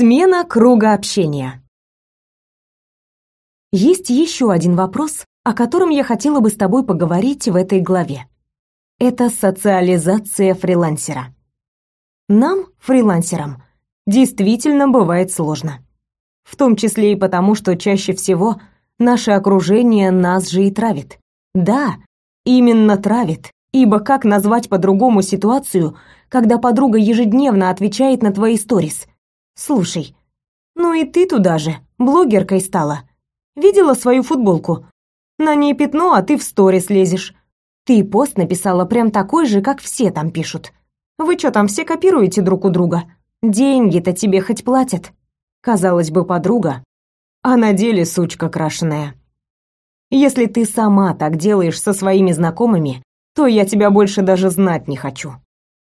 Смена круга общения. Есть еще один вопрос, о котором я хотела бы с тобой поговорить в этой главе. Это социализация фрилансера. Нам, фрилансерам, действительно бывает сложно. В том числе и потому, что чаще всего наше окружение нас же и травит. Да, именно травит, ибо как назвать по-другому ситуацию, когда подруга ежедневно отвечает на твои сторис? Слушай, ну и ты туда же, блогеркой стала. Видела свою футболку? На ней пятно, а ты в сторис лезешь. Ты пост написала прям такой же, как все там пишут. Вы что там все копируете друг у друга? Деньги-то тебе хоть платят. Казалось бы, подруга, а на деле сучка крашеная. Если ты сама так делаешь со своими знакомыми, то я тебя больше даже знать не хочу.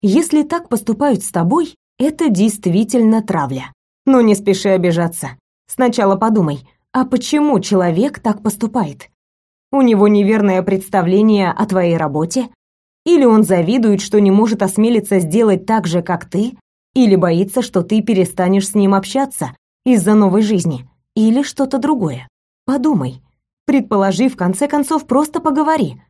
Если так поступают с тобой, это действительно травля. Но не спеши обижаться. Сначала подумай, а почему человек так поступает? У него неверное представление о твоей работе? Или он завидует, что не может осмелиться сделать так же, как ты? Или боится, что ты перестанешь с ним общаться из-за новой жизни? Или что-то другое? Подумай. Предположи, в конце концов, просто поговори.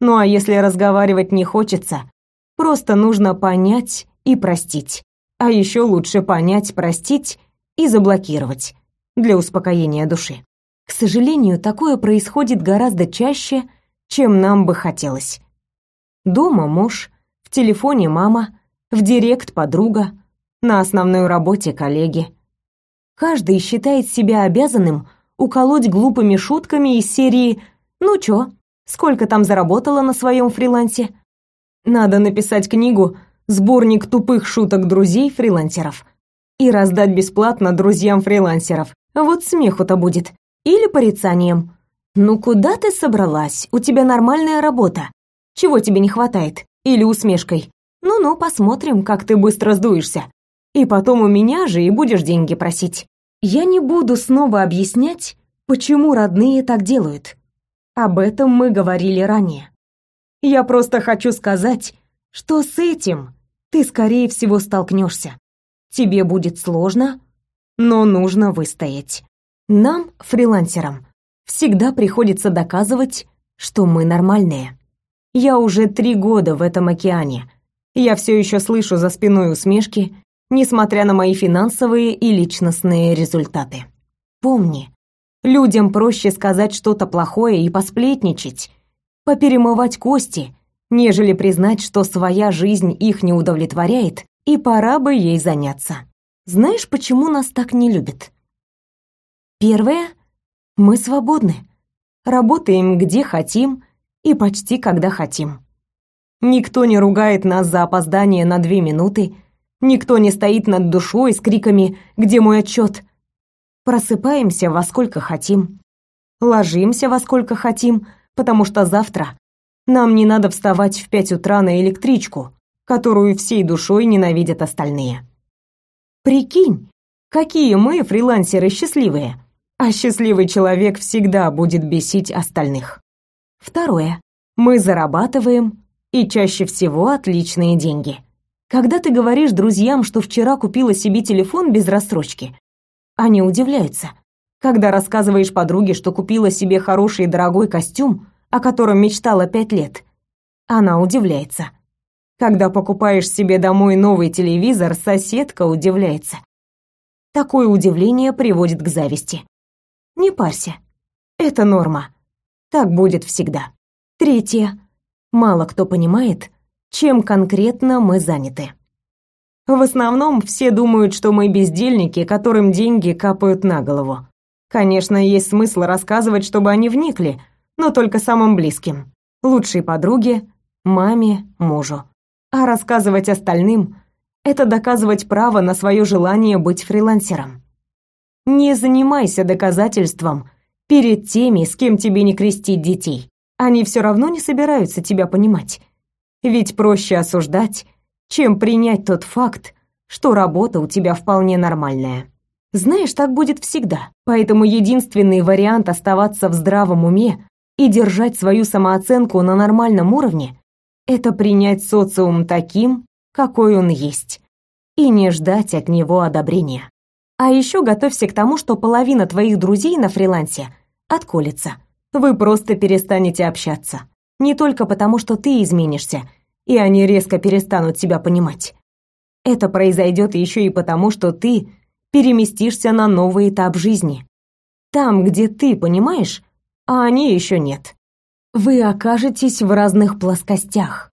Ну а если разговаривать не хочется, просто нужно понять и простить. А еще лучше понять, простить и заблокировать для успокоения души. К сожалению, такое происходит гораздо чаще, чем нам бы хотелось. Дома муж, в телефоне мама, в директ подруга, на основной работе коллеги. Каждый считает себя обязанным уколоть глупыми шутками из серии «Ну чё, сколько там заработала на своем фрилансе?» Надо написать книгу «Сборник тупых шуток друзей-фрилансеров» и раздать бесплатно друзьям-фрилансеров. Вот смеху-то будет. Или порицанием. «Ну куда ты собралась? У тебя нормальная работа. Чего тебе не хватает?» Или усмешкой. «Ну-ну, посмотрим, как ты быстро сдуешься. И потом у меня же и будешь деньги просить». Я не буду снова объяснять, почему родные так делают. Об этом мы говорили ранее. Я просто хочу сказать, что с этим ты, скорее всего, столкнешься. Тебе будет сложно, но нужно выстоять. Нам, фрилансерам, всегда приходится доказывать, что мы нормальные. Я уже три года в этом океане. Я все еще слышу за спиной усмешки, несмотря на мои финансовые и личностные результаты. Помни, людям проще сказать что-то плохое и посплетничать, поперемывать кости, нежели признать, что своя жизнь их не удовлетворяет, и пора бы ей заняться. Знаешь, почему нас так не любят? Первое мы свободны. Работаем где хотим и почти когда хотим. Никто не ругает нас за опоздание на две минуты, никто не стоит над душой с криками «Где мой отчет?». Просыпаемся во сколько хотим, ложимся во сколько хотим, потому что завтра нам не надо вставать в пять утра на электричку, которую всей душой ненавидят остальные. Прикинь, какие мы, фрилансеры, счастливые. А счастливый человек всегда будет бесить остальных. Второе. Мы зарабатываем, и чаще всего отличные деньги. Когда ты говоришь друзьям, что вчера купила себе телефон без рассрочки, они удивляются. Когда рассказываешь подруге, что купила себе хороший дорогой костюм, о котором мечтала пять лет, она удивляется. Когда покупаешь себе домой новый телевизор, соседка удивляется. Такое удивление приводит к зависти. Не парься. Это норма. Так будет всегда. Третье. Мало кто понимает, чем конкретно мы заняты. В основном все думают, что мы бездельники, которым деньги капают на голову. Конечно, есть смысл рассказывать, чтобы они вникли, но только самым близким. Лучшей подруге, маме, мужу. А рассказывать остальным — это доказывать право на свое желание быть фрилансером. Не занимайся доказательством перед теми, с кем тебе не крестить детей. Они все равно не собираются тебя понимать. Ведь проще осуждать, чем принять тот факт, что работа у тебя вполне нормальная. Знаешь, так будет всегда. Поэтому единственный вариант оставаться в здравом уме и держать свою самооценку на нормальном уровне это принять социум таким, какой он есть, и не ждать от него одобрения. А еще готовься к тому, что половина твоих друзей на фрилансе отколется. Вы просто перестанете общаться. Не только потому, что ты изменишься, и они резко перестанут себя понимать. Это произойдет еще и потому, что ты переместишься на новый этап жизни. Там, где ты понимаешь, а они еще нет. Вы окажетесь в разных плоскостях.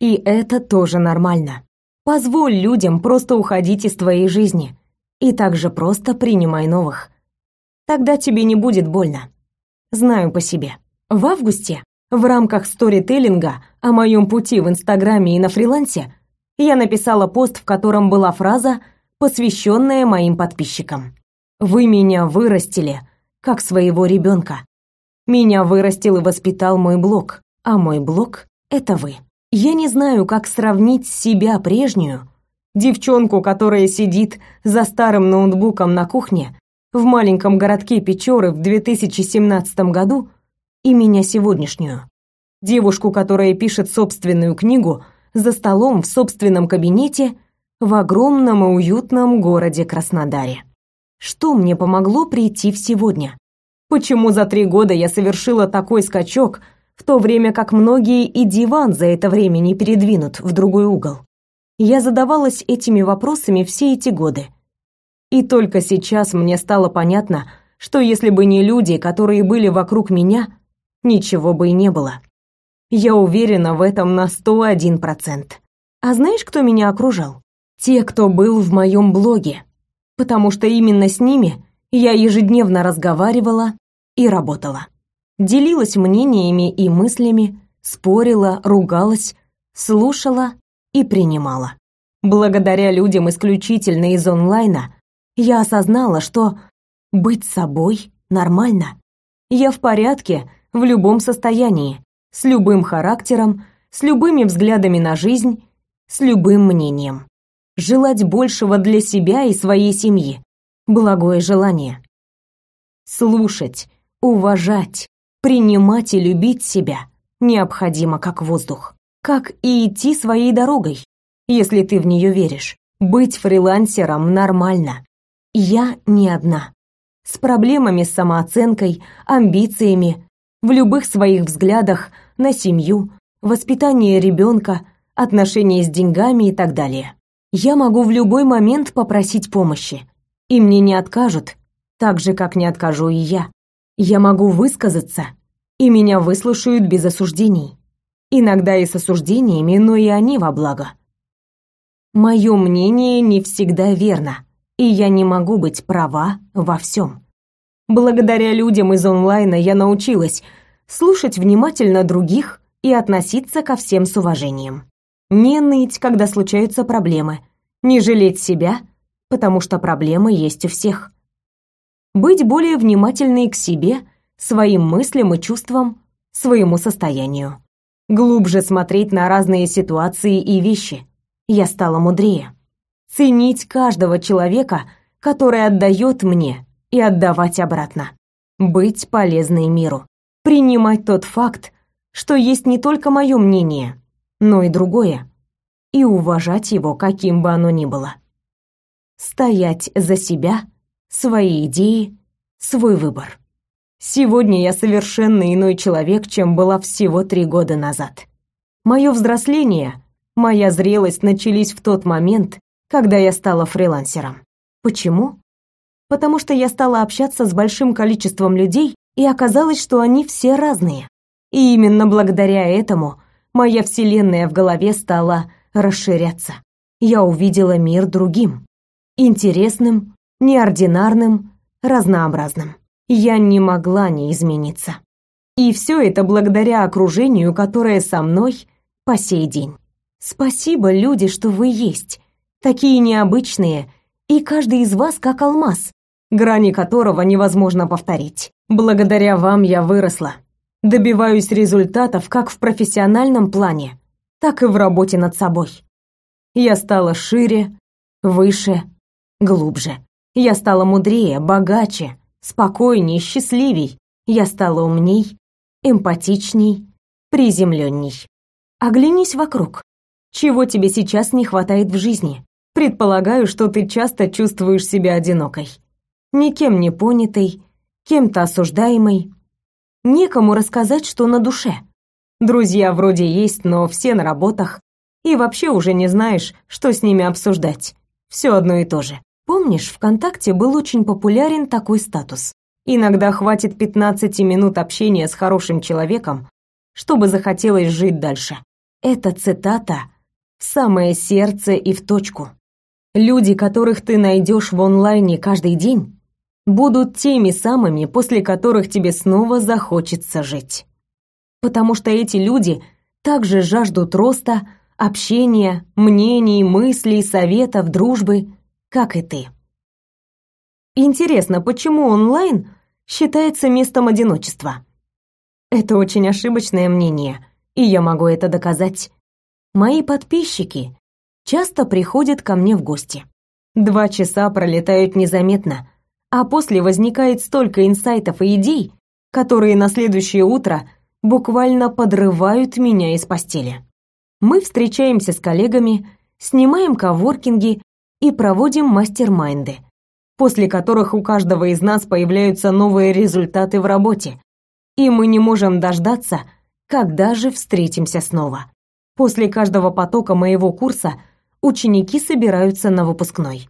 И это тоже нормально. Позволь людям просто уходить из твоей жизни. И также просто принимай новых. Тогда тебе не будет больно. Знаю по себе. В августе в рамках сторителлинга о моем пути в Инстаграме и на фрилансе я написала пост, в котором была фраза, посвященная моим подписчикам. «Вы меня вырастили, как своего ребенка. Меня вырастил и воспитал мой блог, а мой блог — это вы». Я не знаю, как сравнить себя прежнюю, девчонку, которая сидит за старым ноутбуком на кухне в маленьком городке Печоры в 2017 году, и меня сегодняшнюю. Девушку, которая пишет собственную книгу за столом в собственном кабинете в огромном и уютном городе Краснодаре. Что мне помогло прийти в сегодня? Почему за три года я совершила такой скачок – в то время как многие и диван за это время не передвинут в другой угол. Я задавалась этими вопросами все эти годы. И только сейчас мне стало понятно, что если бы не люди, которые были вокруг меня, ничего бы и не было. Я уверена в этом на 101%. А знаешь, кто меня окружал? Те, кто был в моем блоге. Потому что именно с ними я ежедневно разговаривала и работала делилась мнениями и мыслями, спорила, ругалась, слушала и принимала. Благодаря людям исключительно из онлайна я осознала, что быть собой нормально. Я в порядке в любом состоянии, с любым характером, с любыми взглядами на жизнь, с любым мнением. Желать большего для себя и своей семьи. Благое желание. Слушать, уважать, Принимать и любить себя необходимо как воздух. Как и идти своей дорогой, если ты в нее веришь. Быть фрилансером нормально. Я не одна. С проблемами с самооценкой, амбициями, в любых своих взглядах на семью, воспитание ребенка, отношения с деньгами и так далее. Я могу в любой момент попросить помощи, и мне не откажут, так же, как не откажу и я. Я могу высказаться, и меня выслушают без осуждений. Иногда и с осуждениями, но и они во благо. Мое мнение не всегда верно, и я не могу быть права во всем. Благодаря людям из онлайна я научилась слушать внимательно других и относиться ко всем с уважением. Не ныть, когда случаются проблемы, не жалеть себя, потому что проблемы есть у всех быть более внимательной к себе, своим мыслям и чувствам, своему состоянию. Глубже смотреть на разные ситуации и вещи. Я стала мудрее. Ценить каждого человека, который отдает мне, и отдавать обратно. Быть полезной миру. Принимать тот факт, что есть не только мое мнение, но и другое. И уважать его, каким бы оно ни было. Стоять за себя – свои идеи, свой выбор. Сегодня я совершенно иной человек, чем была всего три года назад. Мое взросление, моя зрелость начались в тот момент, когда я стала фрилансером. Почему? Потому что я стала общаться с большим количеством людей, и оказалось, что они все разные. И именно благодаря этому моя вселенная в голове стала расширяться. Я увидела мир другим, интересным, неординарным, разнообразным. Я не могла не измениться. И все это благодаря окружению, которое со мной по сей день. Спасибо, люди, что вы есть. Такие необычные, и каждый из вас как алмаз, грани которого невозможно повторить. Благодаря вам я выросла. Добиваюсь результатов как в профессиональном плане, так и в работе над собой. Я стала шире, выше, глубже. Я стала мудрее, богаче, спокойней, счастливей. Я стала умней, эмпатичней, приземленней. Оглянись вокруг. Чего тебе сейчас не хватает в жизни? Предполагаю, что ты часто чувствуешь себя одинокой. Никем не понятой, кем-то осуждаемой. Некому рассказать, что на душе. Друзья вроде есть, но все на работах. И вообще уже не знаешь, что с ними обсуждать. Все одно и то же. Помнишь, ВКонтакте был очень популярен такой статус. Иногда хватит 15 минут общения с хорошим человеком, чтобы захотелось жить дальше. Это цитата в самое сердце и в точку. Люди, которых ты найдешь в онлайне каждый день, будут теми самыми, после которых тебе снова захочется жить. Потому что эти люди также жаждут роста, общения, мнений, мыслей, советов, дружбы, как и ты. Интересно, почему онлайн считается местом одиночества? Это очень ошибочное мнение, и я могу это доказать. Мои подписчики часто приходят ко мне в гости. Два часа пролетают незаметно, а после возникает столько инсайтов и идей, которые на следующее утро буквально подрывают меня из постели. Мы встречаемся с коллегами, снимаем коворкинги и проводим мастер-майнды, после которых у каждого из нас появляются новые результаты в работе, и мы не можем дождаться, когда же встретимся снова. После каждого потока моего курса ученики собираются на выпускной.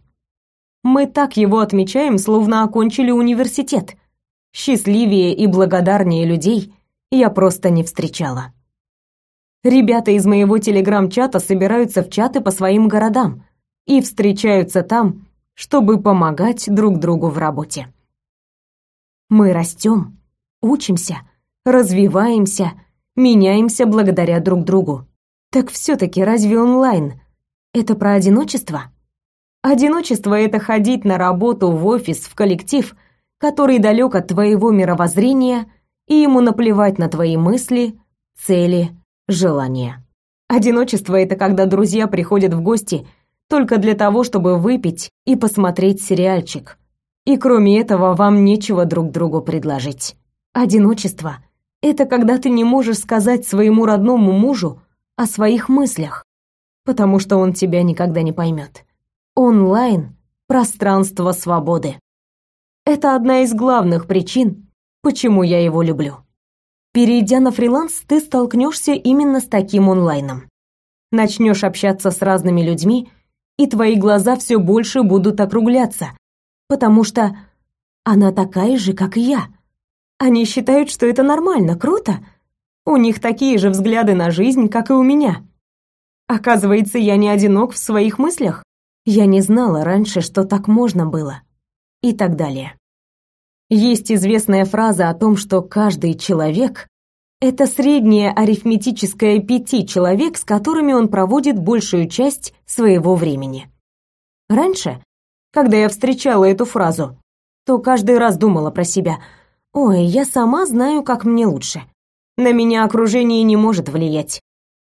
Мы так его отмечаем, словно окончили университет. Счастливее и благодарнее людей я просто не встречала. Ребята из моего телеграм-чата собираются в чаты по своим городам, и встречаются там, чтобы помогать друг другу в работе. Мы растем, учимся, развиваемся, меняемся благодаря друг другу. Так все-таки разве онлайн — это про одиночество? Одиночество — это ходить на работу, в офис, в коллектив, который далек от твоего мировоззрения, и ему наплевать на твои мысли, цели, желания. Одиночество — это когда друзья приходят в гости — только для того, чтобы выпить и посмотреть сериальчик. И кроме этого вам нечего друг другу предложить. Одиночество — это когда ты не можешь сказать своему родному мужу о своих мыслях, потому что он тебя никогда не поймет. Онлайн — пространство свободы. Это одна из главных причин, почему я его люблю. Перейдя на фриланс, ты столкнешься именно с таким онлайном. Начнешь общаться с разными людьми — и твои глаза все больше будут округляться, потому что она такая же, как и я. Они считают, что это нормально, круто. У них такие же взгляды на жизнь, как и у меня. Оказывается, я не одинок в своих мыслях. Я не знала раньше, что так можно было. И так далее. Есть известная фраза о том, что каждый человек это среднее арифметическое пяти человек, с которыми он проводит большую часть своего времени. Раньше, когда я встречала эту фразу, то каждый раз думала про себя: "Ой, я сама знаю, как мне лучше. На меня окружение не может влиять.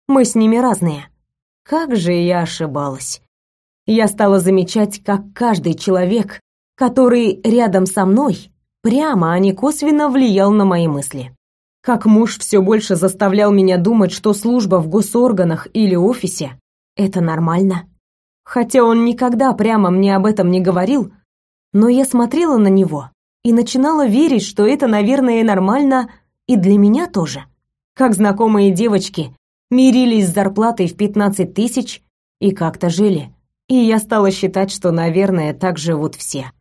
Мы с ними разные". Как же я ошибалась. Я стала замечать, как каждый человек, который рядом со мной, прямо, а не косвенно влиял на мои мысли. Как муж все больше заставлял меня думать, что служба в госорганах или офисе — это нормально. Хотя он никогда прямо мне об этом не говорил, но я смотрела на него и начинала верить, что это, наверное, нормально и для меня тоже. Как знакомые девочки мирились с зарплатой в 15 тысяч и как-то жили. И я стала считать, что, наверное, так живут все.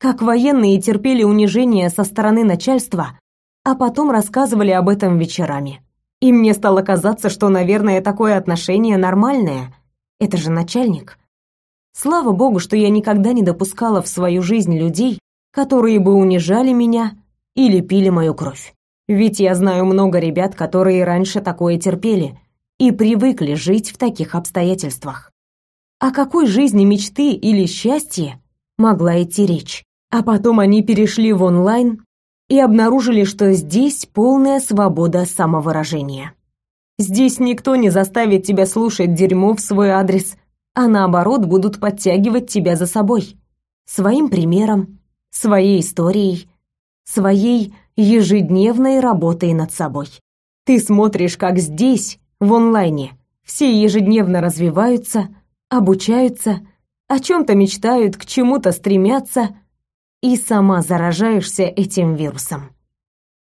Как военные терпели унижение со стороны начальства, а потом рассказывали об этом вечерами. И мне стало казаться, что, наверное, такое отношение нормальное. Это же начальник. Слава богу, что я никогда не допускала в свою жизнь людей, которые бы унижали меня или пили мою кровь. Ведь я знаю много ребят, которые раньше такое терпели и привыкли жить в таких обстоятельствах. О какой жизни мечты или счастье могла идти речь? А потом они перешли в онлайн и обнаружили, что здесь полная свобода самовыражения. Здесь никто не заставит тебя слушать дерьмо в свой адрес, а наоборот будут подтягивать тебя за собой. Своим примером, своей историей, своей ежедневной работой над собой. Ты смотришь, как здесь, в онлайне, все ежедневно развиваются, обучаются о чем-то мечтают, к чему-то стремятся, и сама заражаешься этим вирусом.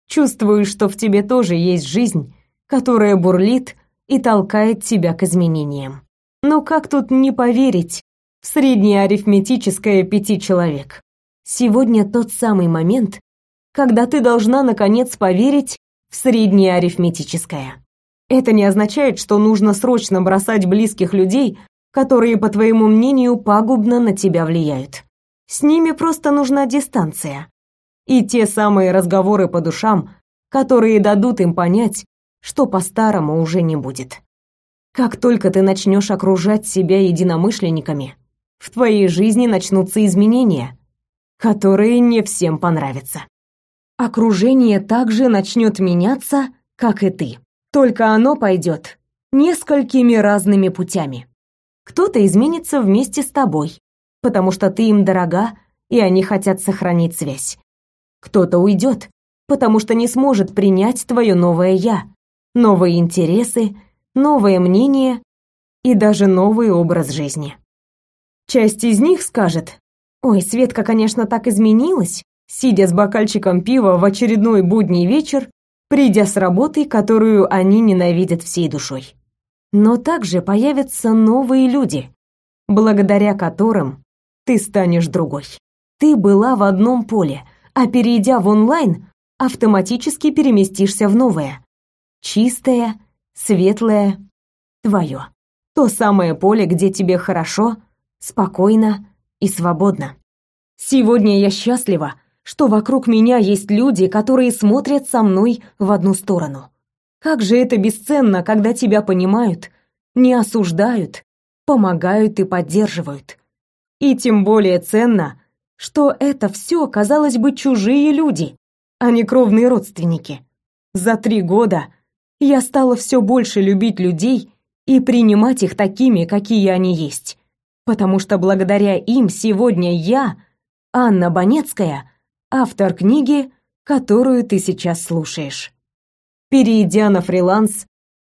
Чувствуешь, что в тебе тоже есть жизнь, которая бурлит и толкает тебя к изменениям. Но как тут не поверить в среднее арифметическое пяти человек? Сегодня тот самый момент, когда ты должна наконец поверить в среднее арифметическое. Это не означает, что нужно срочно бросать близких людей, которые, по твоему мнению, пагубно на тебя влияют. С ними просто нужна дистанция. И те самые разговоры по душам, которые дадут им понять, что по-старому уже не будет. Как только ты начнешь окружать себя единомышленниками, в твоей жизни начнутся изменения, которые не всем понравятся. Окружение также начнет меняться, как и ты. Только оно пойдет несколькими разными путями. Кто-то изменится вместе с тобой, потому что ты им дорога, и они хотят сохранить связь. Кто-то уйдет, потому что не сможет принять твое новое «я», новые интересы, новое мнение и даже новый образ жизни. Часть из них скажет, «Ой, Светка, конечно, так изменилась», сидя с бокальчиком пива в очередной будний вечер, придя с работы, которую они ненавидят всей душой. Но также появятся новые люди, благодаря которым ты станешь другой. Ты была в одном поле, а перейдя в онлайн, автоматически переместишься в новое, чистое, светлое, твое. То самое поле, где тебе хорошо, спокойно и свободно. Сегодня я счастлива, что вокруг меня есть люди, которые смотрят со мной в одну сторону. Как же это бесценно, когда тебя понимают, не осуждают, помогают и поддерживают. И тем более ценно, что это все, казалось бы, чужие люди, а не кровные родственники. За три года я стала все больше любить людей и принимать их такими, какие они есть. Потому что благодаря им сегодня я, Анна Банецкая, автор книги, которую ты сейчас слушаешь. Перейдя на фриланс,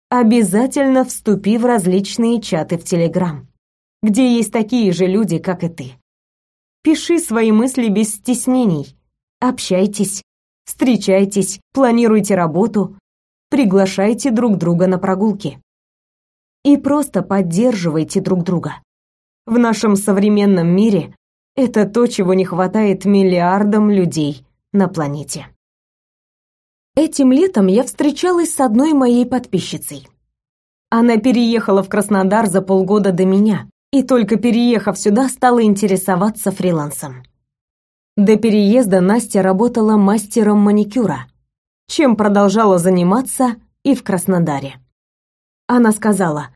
обязательно вступи в различные чаты в Телеграм, где есть такие же люди, как и ты. Пиши свои мысли без стеснений, общайтесь, встречайтесь, планируйте работу, приглашайте друг друга на прогулки. И просто поддерживайте друг друга. В нашем современном мире это то, чего не хватает миллиардам людей на планете. Этим летом я встречалась с одной моей подписчицей. Она переехала в Краснодар за полгода до меня, и только переехав сюда, стала интересоваться фрилансом. До переезда Настя работала мастером маникюра, чем продолжала заниматься и в Краснодаре. Она сказала,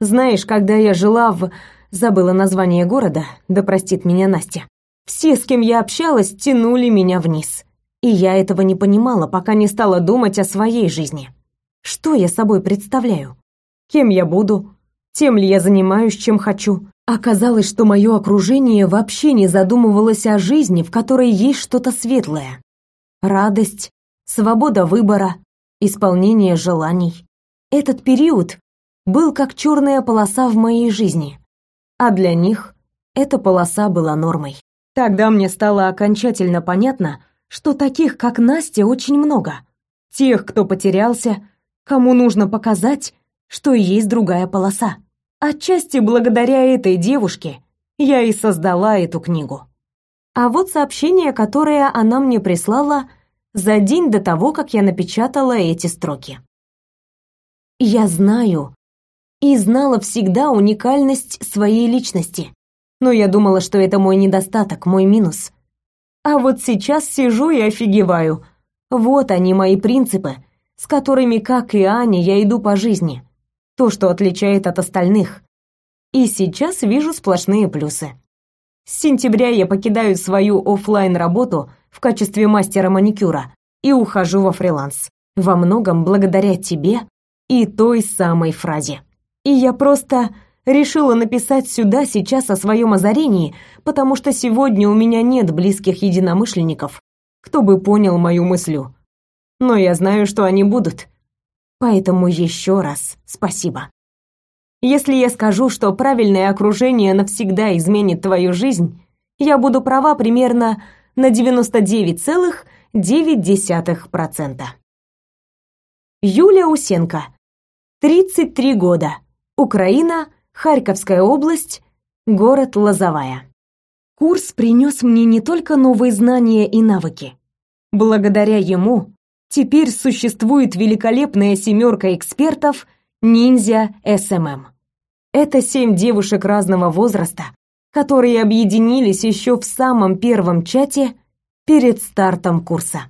«Знаешь, когда я жила в... забыла название города, да простит меня Настя, все, с кем я общалась, тянули меня вниз. И я этого не понимала, пока не стала думать о своей жизни. Что я собой представляю? Кем я буду? Тем ли я занимаюсь, чем хочу? Оказалось, что мое окружение вообще не задумывалось о жизни, в которой есть что-то светлое. Радость, свобода выбора, исполнение желаний. Этот период был как черная полоса в моей жизни, а для них эта полоса была нормой. Тогда мне стало окончательно понятно, что таких, как Настя, очень много. Тех, кто потерялся, кому нужно показать, что есть другая полоса. Отчасти благодаря этой девушке я и создала эту книгу. А вот сообщение, которое она мне прислала за день до того, как я напечатала эти строки. Я знаю и знала всегда уникальность своей личности, но я думала, что это мой недостаток, мой минус. А вот сейчас сижу и офигеваю. Вот они мои принципы, с которыми, как и Аня, я иду по жизни. То, что отличает от остальных. И сейчас вижу сплошные плюсы. С сентября я покидаю свою офлайн работу в качестве мастера маникюра и ухожу во фриланс. Во многом благодаря тебе и той самой фразе. И я просто решила написать сюда сейчас о своем озарении, потому что сегодня у меня нет близких единомышленников, кто бы понял мою мыслю. Но я знаю, что они будут. Поэтому еще раз спасибо. Если я скажу, что правильное окружение навсегда изменит твою жизнь, я буду права примерно на 99,9%. Юлия Усенко. 33 года. Украина, Харьковская область, город Лозовая. Курс принес мне не только новые знания и навыки. Благодаря ему теперь существует великолепная семерка экспертов «Ниндзя SMM». Это семь девушек разного возраста, которые объединились еще в самом первом чате перед стартом курса.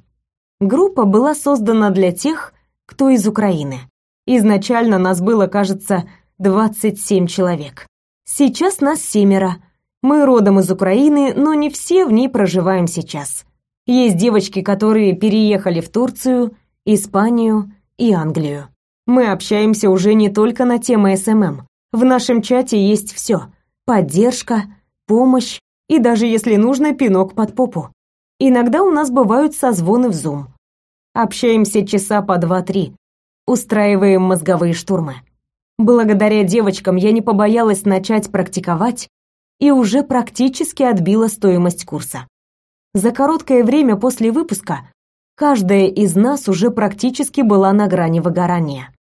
Группа была создана для тех, кто из Украины. Изначально нас было, кажется, 27 человек. Сейчас нас семеро. Мы родом из Украины, но не все в ней проживаем сейчас. Есть девочки, которые переехали в Турцию, Испанию и Англию. Мы общаемся уже не только на темы SMM. В нашем чате есть все: поддержка, помощь и даже если нужно, пинок под попу. Иногда у нас бывают созвоны в Zoom. Общаемся часа по два-три, устраиваем мозговые штурмы. Благодаря девочкам я не побоялась начать практиковать и уже практически отбила стоимость курса. За короткое время после выпуска каждая из нас уже практически была на грани выгорания.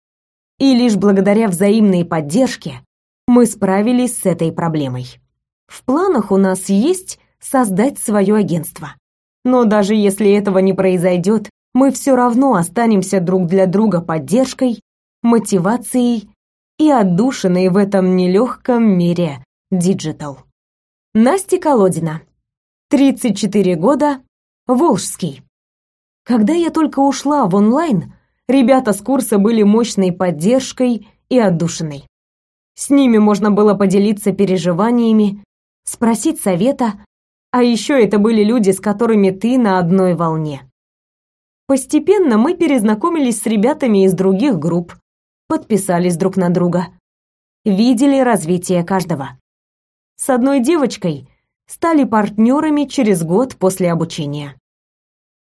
И лишь благодаря взаимной поддержке мы справились с этой проблемой. В планах у нас есть создать свое агентство. Но даже если этого не произойдет, мы все равно останемся друг для друга поддержкой, мотивацией и отдушиной в этом нелегком мире digital. Настя Колодина. 34 года, Волжский. Когда я только ушла в онлайн, ребята с курса были мощной поддержкой и отдушиной. С ними можно было поделиться переживаниями, спросить совета, а еще это были люди, с которыми ты на одной волне. Постепенно мы перезнакомились с ребятами из других групп, подписались друг на друга, видели развитие каждого. С одной девочкой стали партнерами через год после обучения.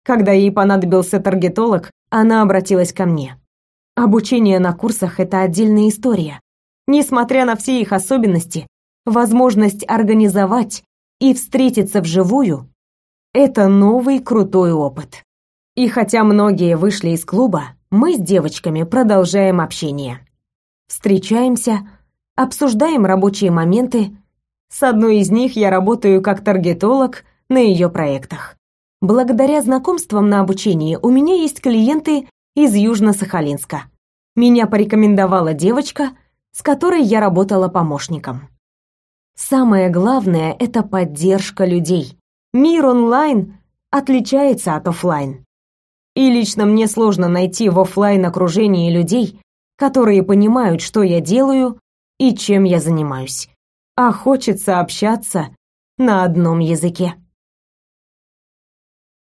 Когда ей понадобился таргетолог, она обратилась ко мне. Обучение на курсах это отдельная история. Несмотря на все их особенности, возможность организовать и встретиться вживую это новый крутой опыт. И хотя многие вышли из клуба, мы с девочками продолжаем общение. Встречаемся, обсуждаем рабочие моменты. С одной из них я работаю как таргетолог на ее проектах. Благодаря знакомствам на обучении у меня есть клиенты из Южно-Сахалинска. Меня порекомендовала девочка, с которой я работала помощником. Самое главное это поддержка людей. Мир онлайн отличается от офлайн. И лично мне сложно найти в офлайн окружении людей, которые понимают, что я делаю и чем я занимаюсь. А хочется общаться на одном языке.